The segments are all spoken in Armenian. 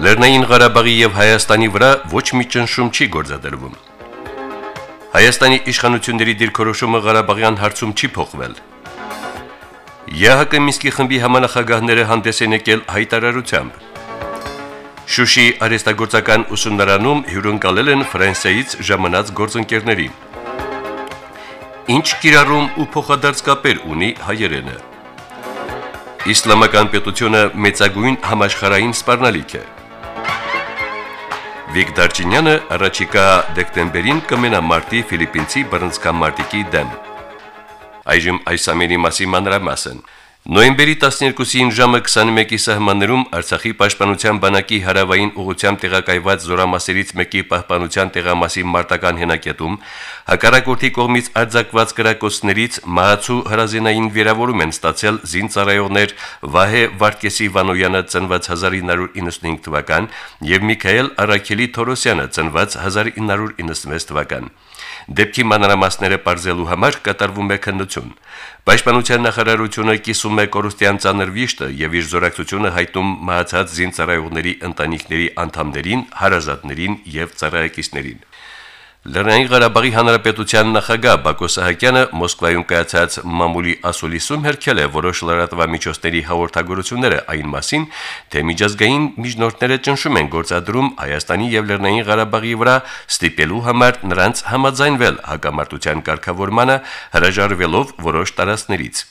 Լեռնային Ղարաբաղի եւ Հայաստանի վրա ոչ մի ճնշում չի գործադրվում։ Հայաստանի իշխանությունների դիրքորոշումը Ղարաբաղյան հարցում չի փոխվել։ ԵՀԿ Միսկի խմբի համանախագահները հանդես են եկել հայտարարությամբ։ Շուշի արեստագործական ուսումնարանում հյուրընկալել են Ֆրանսիայից ժամանած գործընկերներին։ Ինչ կիրառում ու փոխադարձ կապեր ունի հայերենը։ Իսլամական պետությունը մեծագույն համաշխարհային սպառնալիք է։ Վիկտոր Չինյանը առաջիկա դեկտեմբերին կմենա մարտի ֆիլիպինցի բռնցքամարտիկի դեմ։ Այժմ այս ամենի մասին մանրամասն։ Նոյեմբերի 12-ին ժամը 21-ի սահմաններում Արցախի պաշտպանության բանակի հարավային ուղությամբ տեղակայված զորամասերից մեկի պահպանության տեղամասի մարտական հենակետում հակառակորդի կողմից արձակված կրակոցներից մահացու հրազենային վիրավորում են ստացել զինծառայողներ Վահե Վարդկեսի Վանոյանը ծնված 1995 թվական եւ Միքայել Արաքելի Թորոսյանը ծնված 1996 թվական։ Դեպքի մանրամասները բարձելու համար կատարվում է քննություն։ Պաշտպանության նախարարությունը կիսում է կորուստյան ցաներ վիշտը եւ իր զորակցությունը հայտնում մահացած զինծառայողների ընտանիքների անդամներին, հարազատներին եւ ծառայեկիցներին։ Լեռնային Ղարաբաղի Հանրապետության նախագահ Բակո Սահակյանը Մոսկվայում կայացած մամուլի ասուլիսում հերքել է որոշ լրատվամիջոցների հաղորդագրությունները այն մասին, թե միջազգային միջնորդները ճնշում են գործադրում Հայաստանի եւ Լեռնային Ղարաբաղի վրա ստիպելու համար նրանց համաձայնվել հակամարտության կարգավորմանը հրաժարվելով որոշ տարածքներից։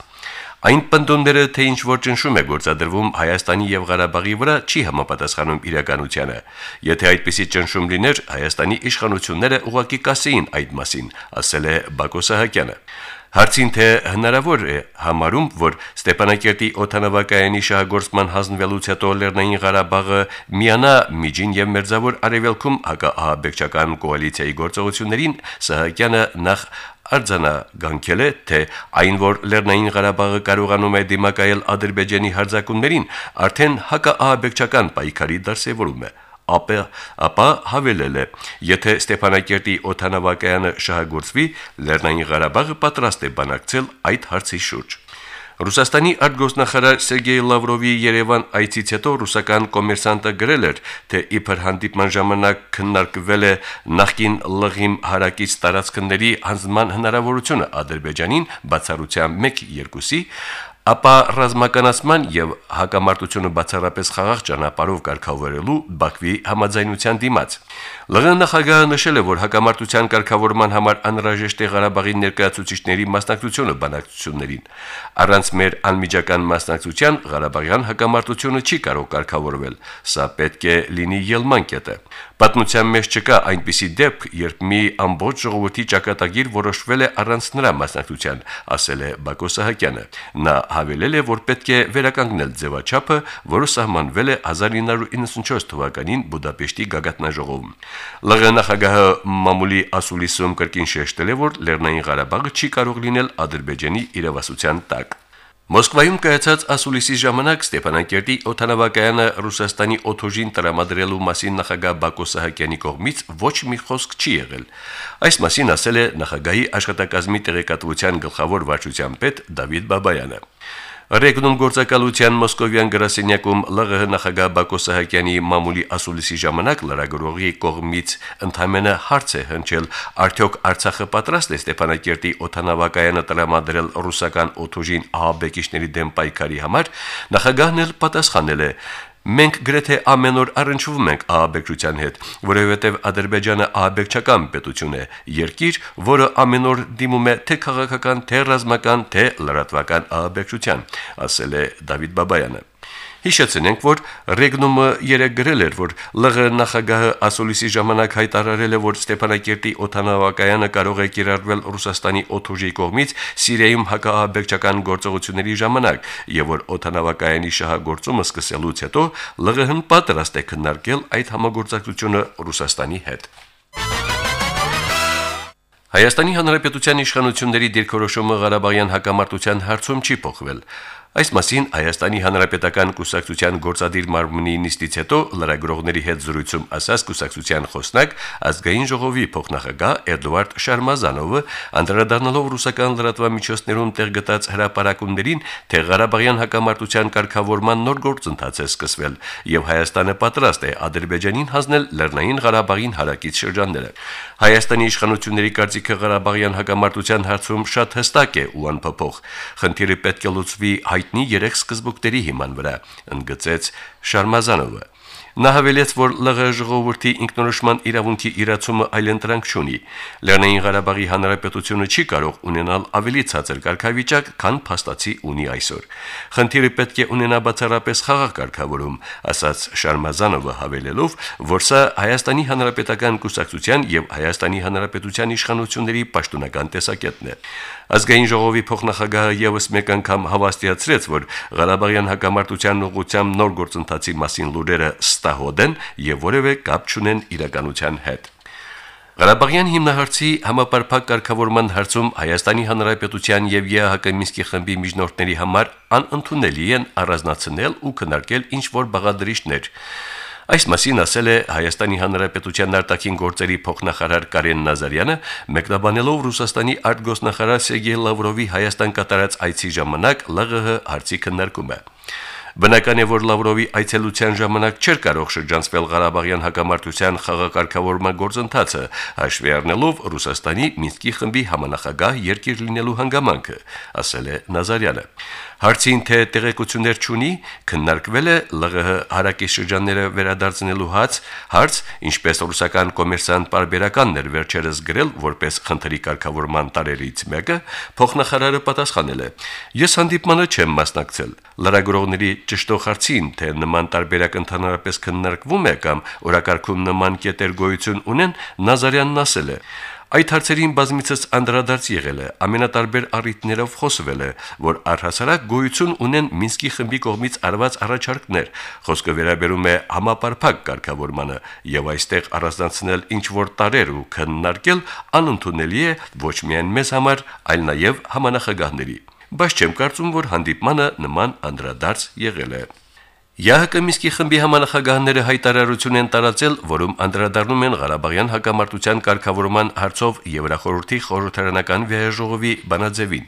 Այն պնդումները, թե ինչ որ ճնշում է գործադրվում Հայաստանի եւ Ղարաբաղի վրա, չի համապատասխանում իրականությանը։ Եթե այդպիսի ճնշում լիներ, Հայաստանի իշխանությունները ուղակի կասեին այդ մասին, ասել է Բակո Սահակյանը։ Հարցին թե հնարավոր է համարում, որ Ստեփանակերտի օթանավակայանի շահագործման հանձնվելուց հետո Լեռնային Ղարաբաղը միանա միջին եւ մերձավոր արևելքում հակաահաբեկչական կոալիցիայի գործողություններին, Սահակյանը նախ արձանագանքել է, թե այն, որ Լեռնային Ղարաբաղը կարողանում է դիմակայել Ադրբեջանի հարձակումներին, արդեն հակաահաբեկչական պայքարի դրսևորում է ապա ապա հավելել է. Եթե Ստեփանակերտի օթանավակայանը շահագործվի Լեռնային Ղարաբաղը պատրաստ է բանակցել այդ հարցի շուրջ Ռուսաստանի արտգործնախարար Սերգեյ Լավրովի Երևան այցից հետո ռուսական կոմերսանտը գրել էր, թե իբր հանդիպման ժամանակ քննարկվել է նախկին լղիմ հարակից տարածքների հանձնման հնարավորությունը Ադրբեջանին բացառությամբ 1-2-ի, ապա ռազմականացման եւ հակամարտությունը բացառապես խաղաղ ճանապարհով կարգավորելու Բաքվի համաձայնության դիմաց։ ԼՂ նախագահը նշել է, որ հակամարտության կարգավորման համար անհրաժեշտ է Ղարաբաղի ներկայացուցիչների մասնակցությունը բանակցություններին։ Առանց մեր անմիջական մասնակցության Ղարաբաղյան հակամարտությունը չի կարող կարգավորվել։ Սա պետք է լինի ելման կետը։ Պատմության մեջ չկա այնպիսի դեպք, երբ մի ամբողջ ժողովրդի ճակատագիր որոշվել է առանց նրա մասնակցության, ասել է Բակո Սահակյանը։ Նա հավելել է, որ պետք է վերականգնել ձևաչափը, որը սահմանվել է 1994 թվականին Բուդապեշտի գագաթնաժողովում։ ԼՂ նախագահը մամուլի ասուլիսում կրկին շեշտել է, որ Լեռնային Ղարաբաղը չի կարող լինել Ադրբեջանի իրավասության տակ։ Մոսկվայում կայացած ասուլիսի ժամանակ Ստեփանակերտի օթանավակայանը Ռուսաստանի օթոժին տրամադրելու մասին նախագահ Բակո Սահակյանի կողմից ոչ մի խոսք չի եղել։ Այս մասին ասել է նախագահի աշխատակազմի տեղեկատվության գլխավոր վարչության պետ Դավիթ Բաբայանը։ Ռեգնում գործակալության Մոսկովյան գրասենյակում ԼՂՀ նախագահ Բակո Սահակյանի մամուլի ասուլիսի ժամանակ լրագրողի կողմից ընդհանրապես հարց է հնչել. արդյոք Արցախը պատրաստ է Ստեփանակերտի օթանավակայանը տրամադրել ռուսական օթուժին ահաբեկիչների դեմ պայքարի համար, նախագահն էլ պատասխանել է. Մենք գրեթե ամեն օր առնչվում ենք ահաբեկչության հետ, որովհետև Ադրբեջանը ահաբեկչական պետություն է, երկիր, որը ամեն օր դիմում է թե քաղաքական, թե ռազմական, թե լրատվական ահաբեկչության, ասել է Դավիթ Բաբայանը։ Հիշեցնենք, որ Ռեգնումը երեք գրել էր, որ ԼՂ նախագահը ասուլիսի ժամանակ հայտարարել է, որ Ստեփանակերտի օթանավակայանը կարող է կիրառվել Ռուսաստանի օթուժի կողմից Սիրիայում հակահաբեկչական գործողությունների ժամանակ, եւ որ օթանավակայանի շահագործումը սկսելուց հետո ԼՂՀ-ն պատրաստ է քննարկել այդ համագործակցությունը Ռուսաստանի հետ։ Հայաստանի Հանրապետության իշխանությունների դիրքորոշումը Ղարաբաղյան հակամարտության հարցում չի փոխվել։ Այս մասին Հայաստանի Հանրապետական Կուսակցության գործադիր մարմնի նիստից հետո լրագրողների հետ զրույցում ասաց Կուսակցության խոսնակ ազգային ժողովի փոխնախագահ Էդուարդ Շարմազանովը, անդրադառնալով ռուսական լրատվամիջոցներում տեղ գտած հրապարակումներին, թե Ղարաբաղյան հակամարտության կարգավորման նոր գործընթաց է սկսվել, եւ Հայաստանը պատրաստ է Ադրբեջանին հանձնել Լեռնային Ղարաբաղին հարակից շրջանները։ Հայաստանի իշխանությունների կարծիքը Ղարաբաղյան հակամարտության հարցում շատ հստակ է ու անփոփոխ։ Խնդիրը պետք է լուծվի հայ հայտնի երեք սկզբուկների հիման վրա, ընդգծեց Շարմազանովը։ Նա հավելեց, որ ԼՂ ժողովրդի ինքնորոշման իրավունքի իրացումը այլընտրանք չունի։ Լեռնային Ղարաբաղի Հանրապետությունը չի կարող ունենալ ավելի ցածր կարգավիճակ, քան փաստացի ունի այսօր։ Խնդիրը պետք է ունենա բացառապես խաղաղ կարգավորում, ասաց Շարմազանովը հավելելով, որ սա Հայաստանի Հանրապետական կուսակցության եւ Հայաստանի Հանրապետության իշխանությունների պաշտոնական տեսակետն է։ Ազգային ժողովի փոխնախագահը եւս մեկ անգամ հավաստիացրեց, որ Ղարաբաղյան հակամարտության ուղղությամբ նոր գործընթացի մասին լուրերը վստահոտ են եւ որևէ կապ չունեն իրականության հետ։ Ղարաբաղյան հիմնահարցի համապարփակ կարգավորման հարցում Հայաստանի Հանրապետության եւ ԵԱՀԿ Մինսկի խմբի միջնորդների համար անընդունելի են առանձնացնել ու քննարկել ինչ որ բաղադրիչներ։ Այս մասին ասել է Հայաստանի Հանրապետության արտաքին գործերի փոխնախարար Կարեն Նազարյանը, մեկնաբանելով Ռուսաստանի արտգոսնախարար Սերգեյ Լավրովի Հայաստան կատարած այցի ժամանակ ԼՂՀ հարցի քննարկումը։ Բնական է, որ Լավրովի այցելության ժամանակ չէր կարող շրջանցվել Ղարաբաղյան հակամարտության խաղակարգավորման գործընթացը, հաշվի առնելով Ռուսաստանի Մինսկի խմբի համանախագահ երկիր լինելու հանգամանքը, ասել է Նազարյանը։ Հարցին թե տեղեկություններ չունի, քննարկվել է ԼՂՀ հարակի շրջանները վերադարձնելու հաց, հարց, ինչպես ռուսական կոմերսանտ բարբերականներ վերջերս գրել որպես խնդրի կարգավորման տարերից մեկը, փոխնախարարը պատասխանել է. Ես հանդիպմանը չեմ մասնակցել։ Լրագրողների ճշտող հարցին, թե նման տարբերակ ընդհանրապես քննարկվում է կամ օրակարգում նման կետեր գոյություն ունեն, Նազարյանն ասել է. Այդ հարցերին բազմիցս անդրադարձ եղել է, ամենատարբեր առիթներով խոսվել է, որ առհասարակ գոյություն ունեն Մինսկի խմբի կողմից արված առաջարկներ։ Խոսքը վերաբերում է համապարփակ կարգավորմանը, եւ այստեղ առանձնացնել ինչ որ տարեր ու քննարկել անընդունելի է ոչ միայն մեզ համար, այլ նաեւ համանախագահների։ Բայց չեմ կարծում, որ հանդիպմանը նման անդրադարձ եղել է։ ՀՀԿ Միսկի խմբի համանախագահները հայտարարություն են տարածել, որում անդրադառնում են Ղարաբաղյան հակամարտության կարգավորման հարցով Եվրախորհրդի խորհրդարանական վեհաժողովի բանաձևին։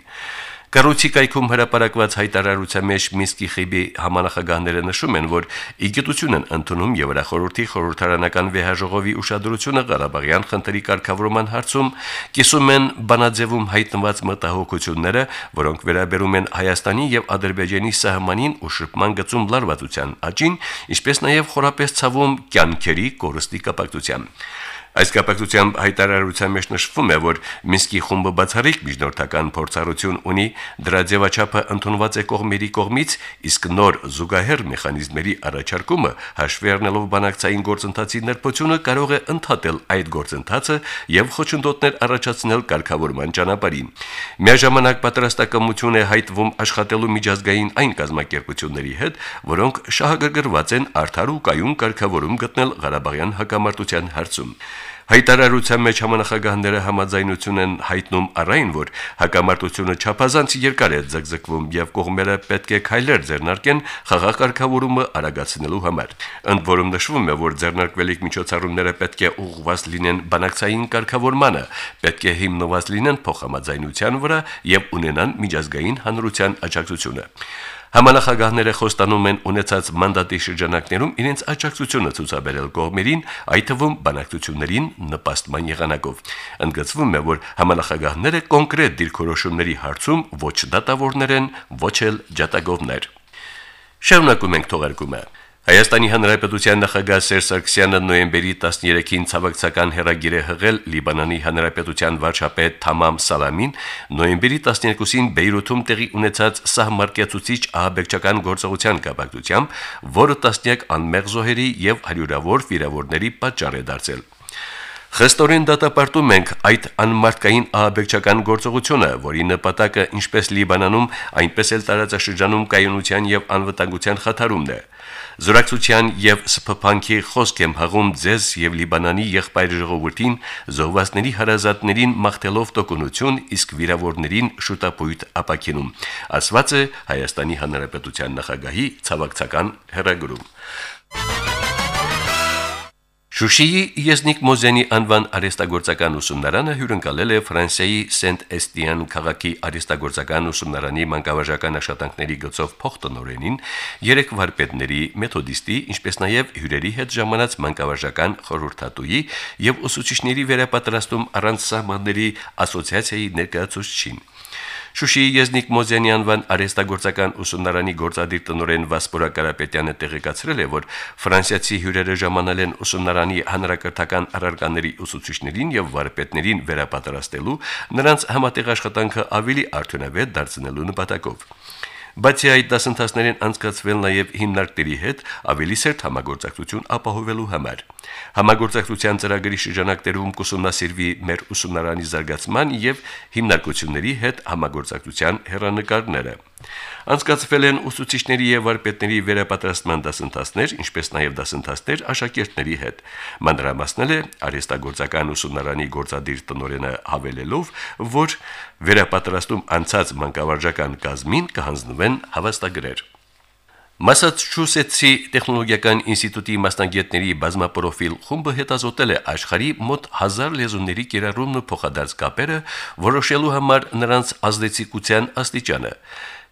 Կառույցի կայքում հրապարակված հայտարարության մեջ Մինսկի խմբի համանախագահները նշում են, որ իգիտություն են ընդունում Եվրախորհրդի խորհրդարանական վեհաժողովի ուշադրությունը Ղարաբաղյան խնդրի կարգավորման հարցում, կիսում են բանաձևում հայտնված մտահոգությունները, որոնք վերաբերում են Հայաստանի եւ Ադրբեջանի սահմանին ու շփման գծում լարվածության աճին, ինչպես նաեւ խորապես ցավում կյանքերի կորստի կապակցությամբ։ Այս կապակցությամբ հայտարարության մեջ նշվում է, որ Մինսկի խումբը բացառիկ միջնորդական փորձառություն ունի, դրա ձևաչափը ընդունված է կողմերի կողմից, իսկ նոր զուգահեռ մեխանիզմերի առաջարկումը հաշվի առնելով բանակցային գործընթացի ներբությունը կարող է ընդհատել այդ գործընթացը եւ խոչընդոտներ առաջացնել կարգավորման ճանապարհին։ Միաժամանակ պատրաստակամություն է հայտվում աշխատելու միջազգային այն կազմակերպությունների հետ, որոնք շահագրգռված են արդար ու կայուն կարգավորում գտնել Ղարաբաղյան հակամարտության հարցում։ Հայտարարության մեջ համանախագահները համաձայնություն են հայտնում առայն, որ հակամարտությունը չափազանց երկար է ձգձգվում եւ կողմերը պետք է քայլեր ձեռնարկեն խաղաղակարգավորումը արագացնելու համար։ Ընդ որում նշվում է, որ ձեռնարկվելիք միջոցառումները պետք է ուղղված լինեն բանակցային կարգավորմանը, պետք է հիմնված լինեն փոխհամաձայնության վրա եւ ունենան միջազգային հանրության աջակցությունը։ Համանախագահները խոստանում են ունեցած մանդատի շրջանակներում իրենց աջակցությունը ցուցաբերել կողմերին, այդ թվում բանակցություններին նպաստման եղանակով։ Ընդգծվում է, որ համանախագահները կոնկրետ դիրքորոշումների հարցում ոչ դատավորներ են, ոչ էլ ջատագովներ։ Շարունակում ենք թողարկումը։ Հայաստանի Հանրապետության նախագահ Սերժ Սարգսյանը նոյեմբերի 13-ին ցավակցական հերագիր է հղել Լիբանանի Հանրապետության վարչապետ Թամամ Սալամին նոյեմբերի 12-ին Բեյրութում տեղի ունեցած սահմարկեցուցիչ ահաբեկչական գործողության կապակցությամբ, որը տասնյակ անմեղ զոհերի եւ հարյուրավոր վիրավորների պատճառ է դարձել։ Խստորեն դատապարտում ենք այդ անմարտկային ահաբեկչական գործողությունը, որի նպատակը ինչպես Լիբանանում, այնպես էլ տարածաշրջանում կայունության եւ անվտանգության խաթարումն է։ Զորակցության եւ սփփանքի խոսք եմ հաղում ձեզ եւ Լիբանանի եղբայր ժողովրդին, զոհվածների հարազատներին մաղթելով տոկունություն, իսկ վիրավորներին շուտապույտ ապակինում։ Ասված է Հայաստանի Հանրապետության նախագահի ցավակցական հերագրում։ Շուշիի Եզնիկ Մոզենի անվան արեստագործական ուսումնարանը հյուրընկալել է Ֆրանսիայի Սենտ-Էստիան քաղաքի արեստագործական ուսումնարանի մանկավարժական աշխատանքների գծով փոխտնօրենին, երեք վարպետների, մեթոդիստի, ինչպես նաև հյուրերի հետ ժամանած մանկավարժական խորհրդատուի եւ ուսուցիչների վերապատրաստում առանց սահմանների ասոցիացիայի ներկայացուցչին։ Շուշիի Եզնիկ Մոզյանի անվան արեստագործական ուսումնարանի գործադիր տնօրեն Վասպորա Կարապետյանը տեղեկացրել է, որ ֆրանսիացի հյուրերը ժամանել են ուսումնարանի հանրակրթական առարկաների ուսուցիչներին եւ վարպետներին վերապատրաստելու նրանց համատեղ աշխատանքը ավելի արդյունավետ դարձնելու նպատակով։ Բացի այդ դասընթացներին անցկացվել նաև հիմնարկների հետ ավելի սերտ համագործակցություն ապահովելու համար։ Համագործակցության ծրագրի շրջանակներում կուսումնասիրվի մեր ուսումնարանի զարգացման եւ հիմնարկությունների հետ համագործակցության հերանեկարները։ Անցկացվել են ուսուցիչների եւ վարպետների վերապատրաստման դասընթացներ, ինչպես նաեւ դասընթացներ աշակերտների հետ։ Մանրամասնել է արեստագործական ուսումնարանի գործադիր տնօրենը հավելելով, որ վերապատրաստում անցած մանկավարժական կազմին կհանձնվեն հավաստագրեր։ Մասաչուսեթսի տեխնոլոգիական ինստիտուտի մասնագետների բազմապրոֆիլ խումբը հետազոտել է աշխարի մոտ 1000 լեզուների կիրառումն ու փոխադարձ կապերը, որոշելու համար նրանց ազդեցիկության աստիճանը։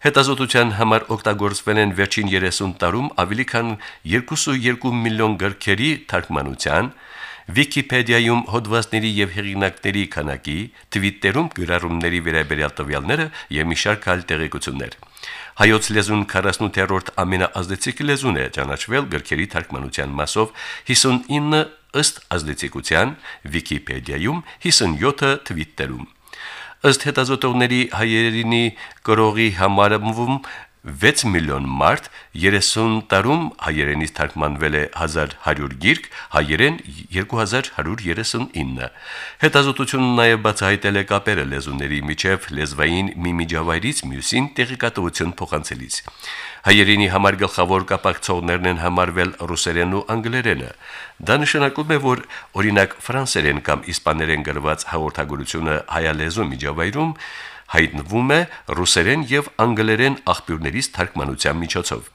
Հետազոտության համար օգտագործվել են վերջին 30 տարում ավելի քան 2.2 միլիոն գրքերի թարգմանության, Վիկիպեդիայում հոդվածների եւ հեղինակների քանակի, Twitter-ում գրառումների վերաբերյալ տվյալները եւ մի շարք այլ տեղեկություններ։ Հայոց լեզուն 48-րդ ամենաազդեցիկ լեզուն է ճանաչվել գրքերի թարգմանության մասով 59 ըստ ազդեցիկության Վիկիպեդիայում, 57-ը Twitter-ում։ Ըստ հետազոտողների հայերենի կրողի համարվում 6 միլիոն մարդ 30 տարում հայերենից թարգմանվել է 1100 գիրք, հայերեն 2139։ Հետազոտությունը նաև բացահայտել է կապերը լեզուների միջև լեզվային մի միջավայրից մյուսին տեղեկատվություն փոխանցելիս։ Հայերենի համար գլխավոր կապակցողներն են համարվել ռուսերենն ու անգլերենը։ Դա նշանակում է, որ օրինակ ֆրանսերեն կամ իսպաներեն գրված հաղորդագրությունը հայալեզու միջավայրում հայտնվում է ռուսերեն եւ անգլերեն աղբյուրներից թարգմանության միջոցով։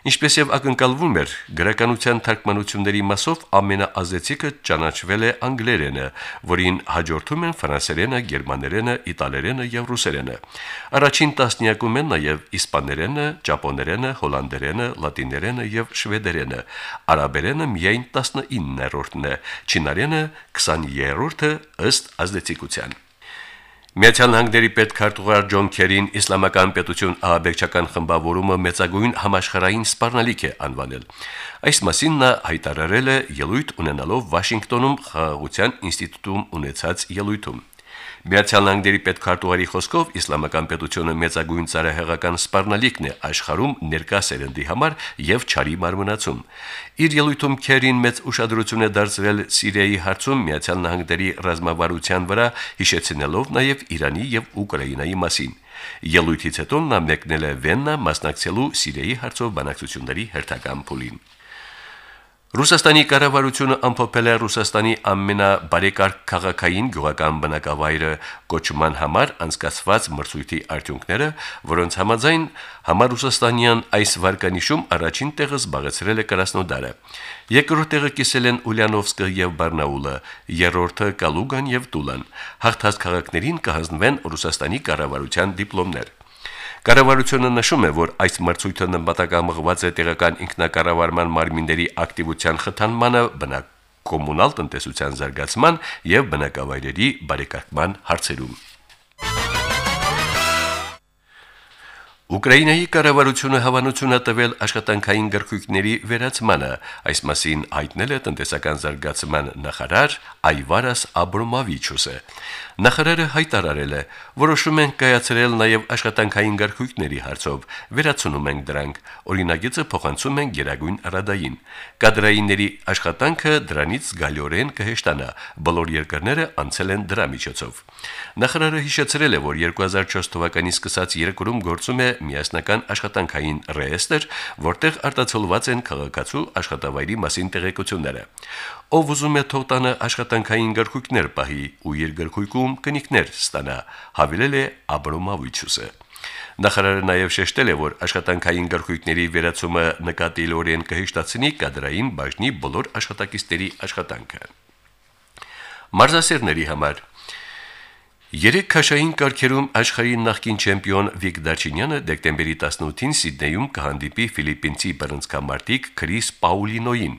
Ինչպես եւ ակնկալվում էր, գրականության թարգմանությունների մասով ամենաազդեցիկը ճանաչվել է անգլերենը, որին հաջորդում են ֆրանսերենը, գերմաներենը, իտալերենը եւ ռուսերենը։ Առաջին տասնյակում են նաեւ իսպաներենը, ճապոներենը, հոլանդերենը, լատիներենը եւ շվեդերենը։ Արաբերենը միայն 19-րդն է, չինարենը 20-րդը ըստ ազդեցիկության։ Միացյալ Նահանգների պետքարտուղար Ջոն Քերին իսլամական պետություն ահաբեկչական խմբավորումը մեծագույն համաշխարհային սպառնալիք է անվանել։ Այս մասին նա հայտարարել է ելույթ ունենալով Վաշինգտոնում խաղաղության ինստիտուտում ունեցած ելույթում։ Միացյալ Նահանգների պետքարտուղարի խոսքով իսլամական պետությունը մեծագույն ցարահեղական սպառնալիքն է աշխարհում ներկա սերնդի համար եւ ճարի մարմնացում։ Իր ելույթում Քերին մեծ ուշադրություն է դարձրել Սիրիայի հարցում Միացյալ Նահանգների ռազմավարության վրա, հիշեցնելով նաեւ Իրանի եւ Ուկրաինայի մասին։ Ելույթից հետո նա մեկնել է Վեննա մասնակցելու Սիրիայի հարցով բանակցությունների հերթական փուլին։ Ռուսաստանի կառավարությունը ամփոփել է Ռուսաստանի ամենաբարեկարգ քաղաքային գյուղական բնակավայրը կոչման համար անցկացված մրցույթի արդյունքները, որոնց համաձայն համառուսաստանյան այս վարկանիշում առաջին տեղը զբաղեցրել է Կրասնոդարը։ Երկրորդ տեղը կիսել են Ուլյանովսկը եւ Բարնաուլը, երրորդը Կալուգան եւ Տուլան։ Հաղթած քաղաքներին կհանձնվեն Ռուսաստանի կառավարության դիպլոմներ։ Կառավարությունը նշում է, որ այս մրցույթը նպատակամղված է տեղական ինքնակառավարման մարմինների ակտիվության խթանմանը, բնակ կոմունալ տնտեսության զարգացման եւ բնակավայրերի բարեկարգման հարցերում։ Ուկրաինայի կառավարությունը հավանություն է տվել աշխատանքային գրքույկների վերացմանը, այս մասին հայտնել է տնտեսական զարգացման նախարար Այվարաս Աբրոմովիչուսը։ Նախարարը հայտարարել է. «Որոշում ենք կայացրել նաև աշխատանքային գրքույկների հարցով, վերացնում ենք դրանք։ Օրինագիծը փոխանցում ենք Գերագույն Ռադային։ Կադրայինների աշխատանքը դրանից զգալիորեն կհեշտանա։ Բոլոր երկրները անցել են դրա միջոցով»։ Նախարարը հիշեցրել է, որ 2004 թվականից սկսած երկրում գործում է միասնական աշխատանքային ռեեստր, որտեղ արտացոլված են քաղաքացու աշխատավայրի մասին տեղեկությունները։ Ով ուզում է թողտանը աշխատանքային գրքույկներ պահի ու իր գրքույկում կնիկներ ստանա, հավելել է Աբրոմովիչուսը։ Նախարարը նաև շեշտել է, որ աշխատանքային գրքույկների վերացումը նկատիլորեն կհեշտացնի կադրային բաժնի բոլոր աշխատակիցների աշխատանքը։ Մարզասերների համար Երեք քաշային կարգերում աշխարհի նախկին չեմպիոն Վիկ Դաչինյանը դեկտեմբերի 18-ին Սիդնեյում կհանդիպի ֆիլիպինցի բռնցքամարտիկ Քրիս Պաուլինոին։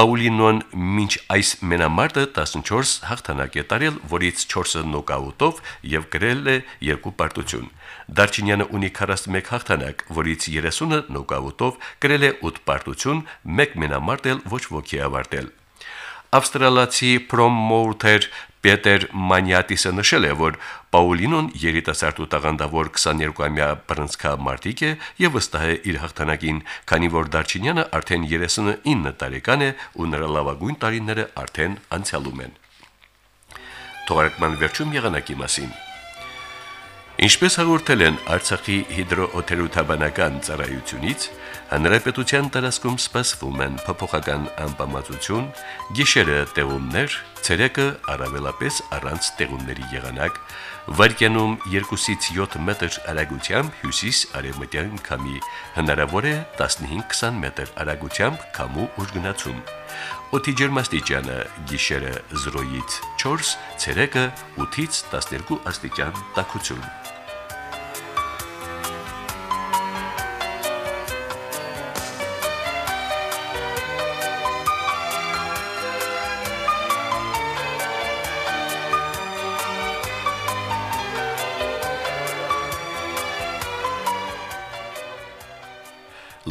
Պաուլինոն մինչ այս մենամարտը 14 հաղթանակ է տարել, որից 4-ը նոկաուտով եւ գրել է երկու պարտություն։ Դարչինյանը ունի 41 հաղթանակ, որից 30-ը նոկաուտով, գրել է 8 պարտություն, 1 մենամարտ էլ ոչ ոքի ավարտել։ Ավստրալացի պրոմոութեր Պետեր Մանյատիսը նշել է, որ Պաուլինոն երիտասարդ ու տաղանդավոր 22-ամյա բռնցքամարտիկ է եւ վստահ է իր հաղթանակին, քանի որ Դարչինյանը արդեն 39 տարեկան է ու նրա լավագույն տարիները արդեն անցյալում են։ Թողարկման վերջում եղանակի մասին։ Ինչպես հաղորդել են Արցախի հիդրոօթերոթաբանական ծառայությունից, հանրապետության տարածքում սպասվում են փոփոխական անբավարարություն, գիշերը տեղումներ, ցերեկը առավելապես առանց տեղումների եղանակ, վարկյանում 2-ից 7 մետր արագությամբ հյուսիս-արևմտյան քամի, հնարավոր է 15-20 մետր արագությամբ քամու ուժգնացում։ Օդի ջերմաստիճանը՝ գիշերը 0-ից 4, ցերեկը 8-ից 12 աստիճան տաքություն։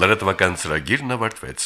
Լրատվական ծրագիրն ավարտվեց։